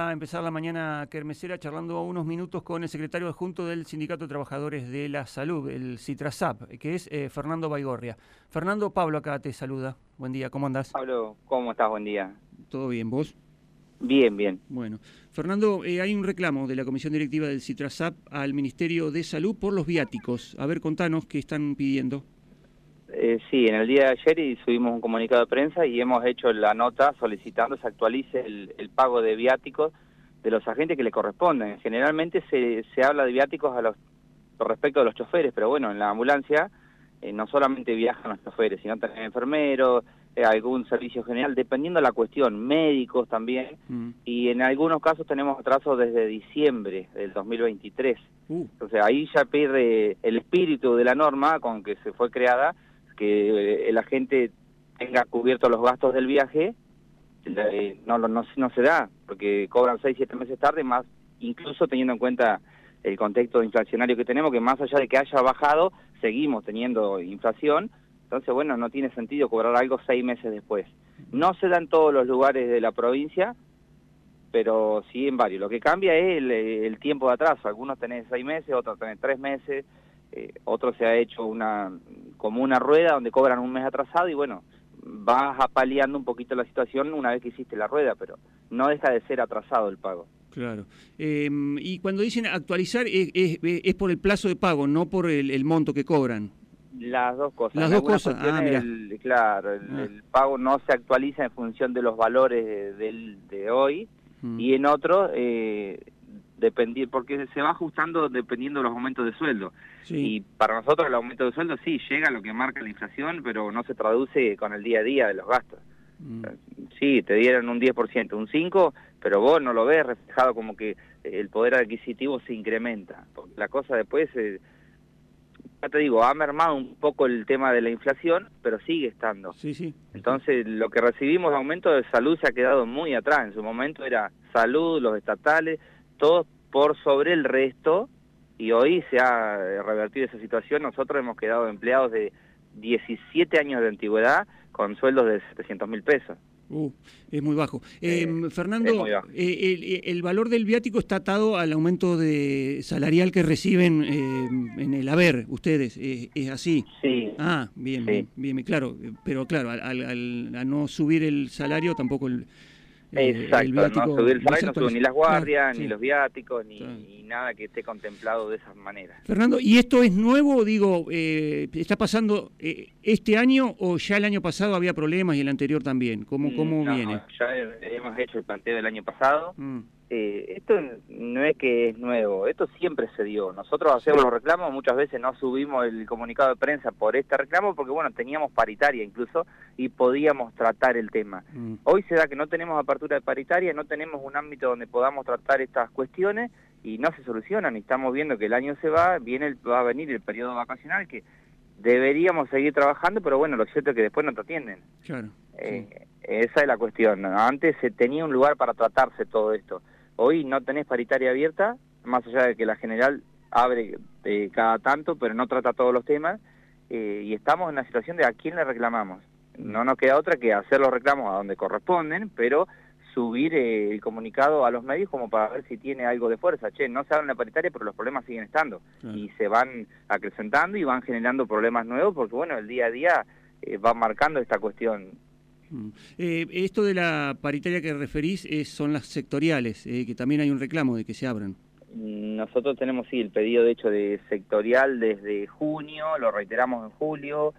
a empezar la mañana kermesera charlando unos minutos con el secretario adjunto del Sindicato de Trabajadores de la Salud, el CITRASAP, que es eh, Fernando Baigorria. Fernando, Pablo acá te saluda. Buen día, ¿cómo andás? Pablo, ¿cómo estás? Buen día. ¿Todo bien, vos? Bien, bien. Bueno, Fernando, eh, hay un reclamo de la Comisión Directiva del CITRASAP al Ministerio de Salud por los viáticos. A ver, contanos qué están pidiendo. Eh, sí, en el día de ayer subimos un comunicado de prensa y hemos hecho la nota solicitando se actualice el, pago de viáticos de los agentes que le corresponden. Generalmente se, se habla de viáticos a los respecto de los choferes, pero bueno, en la ambulancia eh, no solamente viajan los choferes, sino también enfermeros, eh, algún servicio general, dependiendo de la cuestión, médicos también, mm. y en algunos casos tenemos atrasos desde diciembre del 2023. Uh. Entonces ahí ya pierde el espíritu de la norma con que se fue creada, que la gente tenga cubiertos los gastos del viaje, eh, no, no, no se da, porque cobran 6, 7 meses tarde, más incluso teniendo en cuenta el contexto inflacionario que tenemos, que más allá de que haya bajado, seguimos teniendo inflación, entonces, bueno, no tiene sentido cobrar algo seis meses después. No se da en todos los lugares de la provincia, pero sí en varios. Lo que cambia es el, tiempo de atraso. Algunos tenés seis meses, otros tenés tres meses, eh, otros se ha hecho una como una rueda donde cobran un mes atrasado y bueno, vas apaleando un poquito la situación una vez que hiciste la rueda, pero no deja de ser atrasado el pago. Claro. Em, y cuando dicen actualizar es, es, por el plazo de pago, no por el, monto que cobran. Las dos cosas. Las dos cosas. Ah, claro, ah. el, pago no se actualiza en función de los valores del, de hoy mm. y en otro eh, dependir, porque se va ajustando dependiendo de los aumentos de sueldo. Y para nosotros el aumento de sueldo sí llega a lo que marca la inflación, pero no se traduce con el día a día de los gastos. Mm. Sí, te dieron un 10%, un 5%, pero vos no lo ves reflejado como que el poder adquisitivo se incrementa. La cosa después, eh, ya te digo, ha mermado un poco el tema de la inflación, pero sigue estando. Sí, sí. Entonces, lo que recibimos de aumento de salud se ha quedado muy atrás. En su momento era salud, los estatales, todos por sobre el resto, y hoy se ha revertido esa situación. Nosotros hemos quedado empleados de 17 años de antigüedad con sueldos de 700 mil pesos. Uh, es muy bajo. Eh, Fernando, eh, el, valor del viático está atado al aumento de salarial que reciben eh, en el haber ustedes. ¿Es así? Sí. Ah, bien, bien, bien, claro. Pero claro, al, al, no subir el salario tampoco el, Exacto, no subir el no ni las guardias, ni los viáticos, ni, nada que esté contemplado de esa manera. Fernando, ¿y esto es nuevo? Digo, eh, ¿está pasando eh, este año o ya el año pasado había problemas y el anterior también? ¿Cómo, cómo mm, viene? Ya hemos hecho el planteo del año pasado. Mm. Eh, esto no es que es nuevo, esto siempre se dio. Nosotros hacemos los reclamos, muchas veces no subimos el comunicado de prensa por este reclamo porque, bueno, teníamos paritaria incluso y podíamos tratar el tema. Mm. Hoy se da que no tenemos apertura de paritaria, no tenemos un ámbito donde podamos tratar estas cuestiones y no se solucionan. Y estamos viendo que el año se va, viene va a venir el periodo vacacional que deberíamos seguir trabajando, pero bueno, lo cierto es que después no te atienden. Claro. Eh, esa es la cuestión. Antes se tenía un lugar para tratarse todo esto. Hoy no tenés paritaria abierta, más allá de que la general abre eh, cada tanto, pero no trata todos los temas, eh, y estamos en la situación de a quién le reclamamos. No nos queda otra que hacer los reclamos a donde corresponden, pero subir eh, el comunicado a los medios como para ver si tiene algo de fuerza. Che, no se habla en la paritaria, pero los problemas siguen estando y se van acrecentando y van generando problemas nuevos porque, bueno, el día a día va marcando esta cuestión. Eh, esto de la paritaria que referís son las sectoriales, eh, que también hay un reclamo de que se abran. Nosotros tenemos, sí, el pedido de hecho de sectorial desde junio, lo reiteramos en julio,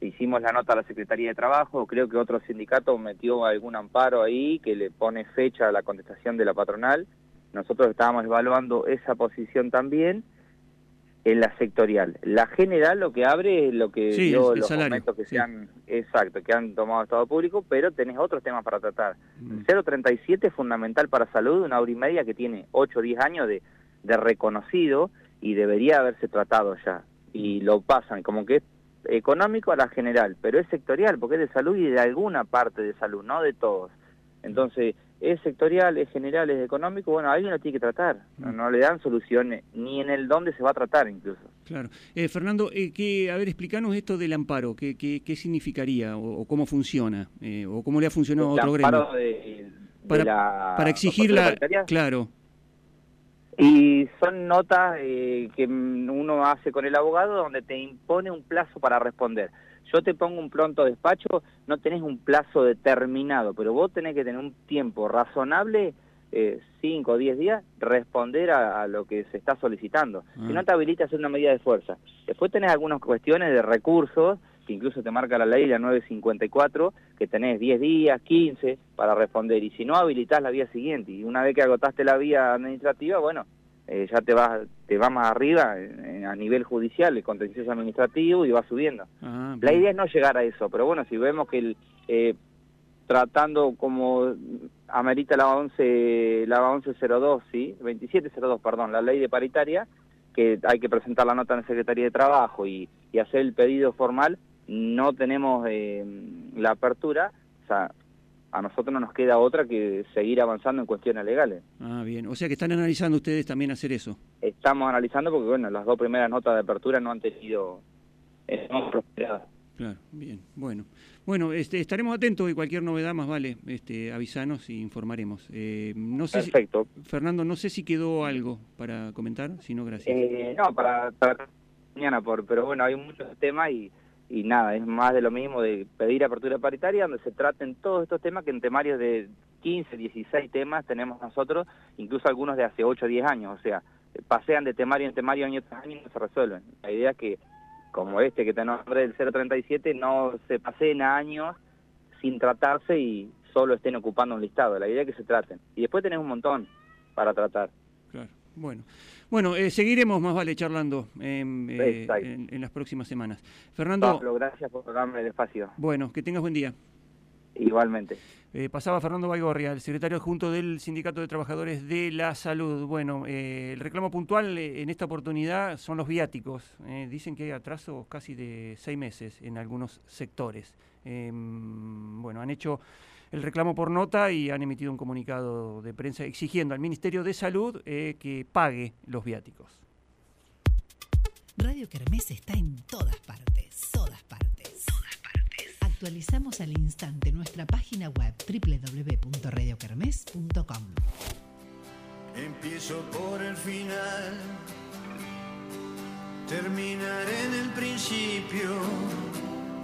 hicimos la nota a la Secretaría de Trabajo, creo que otro sindicato metió algún amparo ahí que le pone fecha a la contestación de la patronal. Nosotros estábamos evaluando esa posición también en la sectorial. La general lo que abre es lo que sí, los momentos que se han, exacto, que han tomado Estado Público, pero tenés otros temas para tratar. Mm. 037 es fundamental para salud, una hora y media que tiene 8 o 10 años de, de reconocido y debería haberse tratado ya. Y lo pasan como que es económico a la general, pero es sectorial porque es de salud y de alguna parte de salud, no de todos. Entonces, es sectorial, es general, es económico, bueno, alguien lo tiene que tratar, no, le dan soluciones, ni en el dónde se va a tratar incluso. Claro. Eh, Fernando, eh, que, a ver, explícanos esto del amparo, ¿qué, qué, qué significaría o, cómo funciona? Eh, ¿O cómo le ha funcionado a otro gremio? De, para, la para exigirla, claro. Y son notas eh, que uno hace con el abogado donde te impone un plazo para responder. Yo te pongo un pronto despacho, no tenés un plazo determinado, pero vos tenés que tener un tiempo razonable, 5 o 10 días, responder a, lo que se está solicitando. Si no ah. te habilita hacer una medida de fuerza. Después tenés algunas cuestiones de recursos que incluso te marca la ley, la 954, que tenés 10 días, 15 para responder, y si no habilitas la vía siguiente, y una vez que agotaste la vía administrativa, bueno, eh, ya te vas te va más arriba a nivel judicial, el contencioso administrativo, y va subiendo. Ah, la idea es no llegar a eso, pero bueno, si vemos que el, eh, tratando como amerita la 11 la 1102, sí, 2702, perdón, la ley de paritaria, que hay que presentar la nota en la Secretaría de Trabajo y, y hacer el pedido formal, no tenemos eh, la apertura, o sea, a nosotros no nos queda otra que seguir avanzando en cuestiones legales. Ah, bien. O sea que están analizando ustedes también hacer eso. Estamos analizando porque, bueno, las dos primeras notas de apertura no han tenido, eh, no prosperado. Claro, bien, bueno. Bueno, este, estaremos atentos y cualquier novedad más vale, este, avisanos y informaremos. Eh, no sé Perfecto. Fernando, no sé si quedó algo para comentar, si no, gracias. Eh, no, para, para mañana, por, pero bueno, hay muchos temas y y nada, es más de lo mismo de pedir apertura paritaria donde se traten todos estos temas que en temarios de 15, 16 temas tenemos nosotros, incluso algunos de hace 8 o 10 años, o sea, pasean de temario en temario año tras año y no se resuelven. La idea es que, como este que tenemos nombre del 037, no se pasen años sin tratarse y solo estén ocupando un listado. La idea es que se traten. Y después tenés un montón para tratar. Bueno. Bueno, eh, seguiremos más vale charlando eh, en, las próximas semanas. Fernando. Pablo, gracias por darme el espacio. Bueno, que tengas buen día. Igualmente. Eh, pasaba Fernando Baigorria, el secretario adjunto del Sindicato de Trabajadores de la Salud. Bueno, el reclamo puntual en esta oportunidad son los viáticos. dicen que hay atrasos casi de seis meses en algunos sectores. Em, bueno, han hecho el reclamo por nota y han emitido un comunicado de prensa exigiendo al Ministerio de Salud eh, que pague los viáticos. Radio Kermés está en todas partes, todas partes, todas partes. Actualizamos al instante nuestra página web www.radiokermés.com. Empiezo por el final, terminaré en el principio